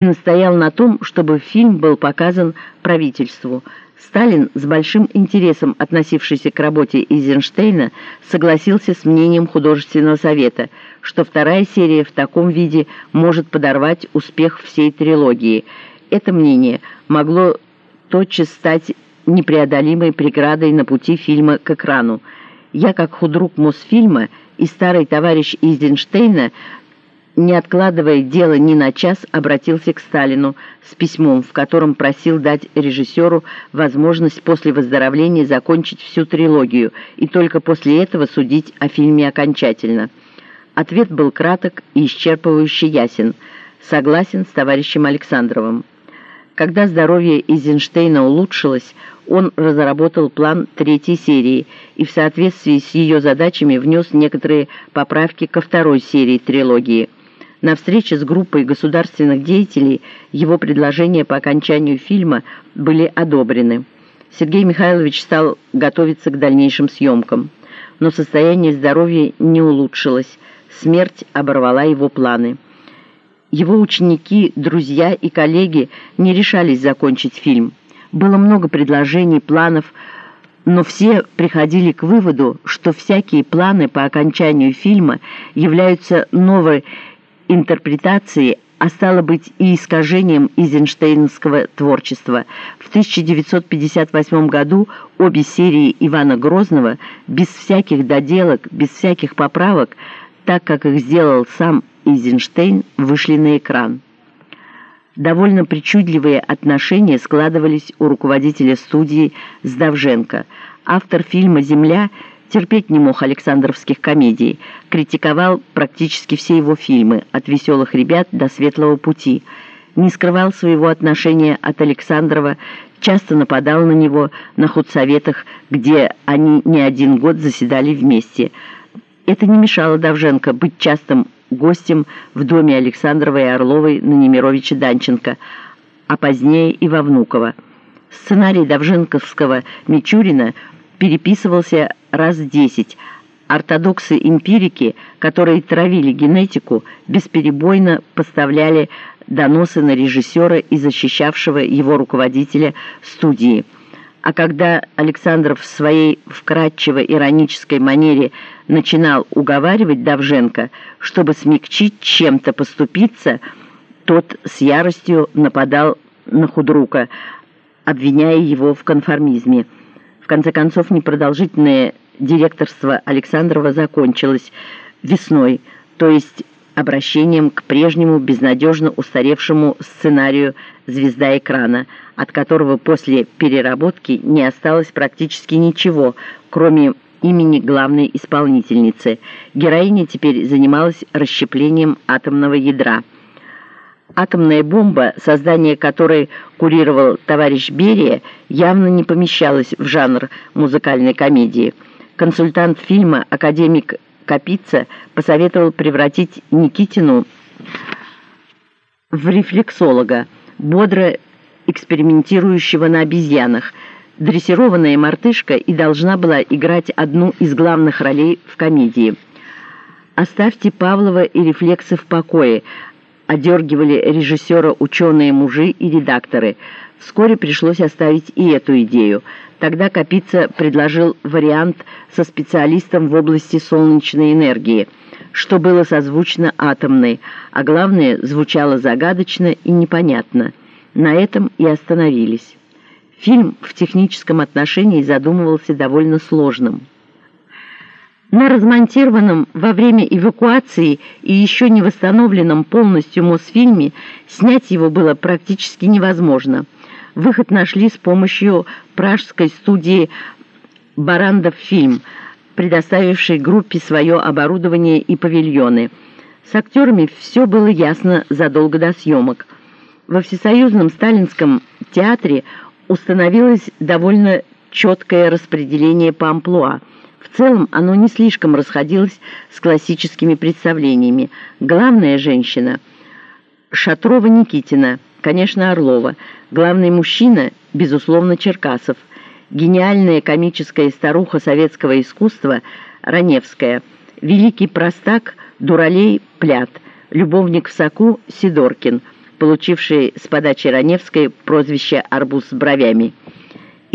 настоял на том, чтобы фильм был показан правительству. Сталин, с большим интересом относившийся к работе Эйзенштейна, согласился с мнением художественного совета, что вторая серия в таком виде может подорвать успех всей трилогии. Это мнение могло тотчас стать непреодолимой преградой на пути фильма к экрану. Я, как худрук Мосфильма и старый товарищ Эйзенштейна, не откладывая дело ни на час, обратился к Сталину с письмом, в котором просил дать режиссеру возможность после выздоровления закончить всю трилогию и только после этого судить о фильме окончательно. Ответ был краток и исчерпывающе ясен. Согласен с товарищем Александровым. Когда здоровье Эйзенштейна улучшилось, он разработал план третьей серии и в соответствии с ее задачами внес некоторые поправки ко второй серии трилогии – на встрече с группой государственных деятелей его предложения по окончанию фильма были одобрены. Сергей Михайлович стал готовиться к дальнейшим съемкам, но состояние здоровья не улучшилось, смерть оборвала его планы. Его ученики, друзья и коллеги не решались закончить фильм. Было много предложений, планов, но все приходили к выводу, что всякие планы по окончанию фильма являются новой интерпретации, а стало быть и искажением Эйзенштейнского творчества. В 1958 году обе серии Ивана Грозного без всяких доделок, без всяких поправок, так как их сделал сам Эйзенштейн, вышли на экран. Довольно причудливые отношения складывались у руководителя студии Сдавженко. Автор фильма «Земля» терпеть не мог Александровских комедий, критиковал практически все его фильмы, от «Веселых ребят» до «Светлого пути», не скрывал своего отношения от Александрова, часто нападал на него на худсоветах, где они не один год заседали вместе. Это не мешало Давженко быть частым гостем в доме Александрова и Орловой на Немировича Данченко, а позднее и во Внуково. Сценарий Давженковского «Мичурина» переписывался раз десять. Ортодоксы-эмпирики, которые травили генетику, бесперебойно поставляли доносы на режиссера и защищавшего его руководителя студии. А когда Александров в своей вкрадчиво-иронической манере начинал уговаривать Давженко, чтобы смягчить чем-то поступиться, тот с яростью нападал на худрука, обвиняя его в конформизме конце концов, непродолжительное директорство Александрова закончилось весной, то есть обращением к прежнему безнадежно устаревшему сценарию «Звезда экрана», от которого после переработки не осталось практически ничего, кроме имени главной исполнительницы. Героиня теперь занималась расщеплением атомного ядра – Атомная бомба, создание которой курировал товарищ Берия, явно не помещалась в жанр музыкальной комедии. Консультант фильма, академик Капица, посоветовал превратить Никитину в рефлексолога, бодро экспериментирующего на обезьянах. Дрессированная мартышка и должна была играть одну из главных ролей в комедии. Оставьте Павлова и рефлексы в покое – одергивали режиссера ученые мужи и редакторы. Вскоре пришлось оставить и эту идею. Тогда Капица предложил вариант со специалистом в области солнечной энергии, что было созвучно атомной, а главное, звучало загадочно и непонятно. На этом и остановились. Фильм в техническом отношении задумывался довольно сложным. На размонтированном во время эвакуации и еще не восстановленном полностью Мосфильме снять его было практически невозможно. Выход нашли с помощью пражской студии «Барандов фильм», предоставившей группе свое оборудование и павильоны. С актерами все было ясно задолго до съемок. Во Всесоюзном Сталинском театре установилось довольно четкое распределение по амплуа. В целом оно не слишком расходилось с классическими представлениями. Главная женщина – Шатрова-Никитина, конечно, Орлова. Главный мужчина – безусловно, Черкасов. Гениальная комическая старуха советского искусства – Раневская. Великий простак – Дуралей Плят. Любовник в соку – Сидоркин. получивший с подачи Раневской прозвище «Арбуз с бровями».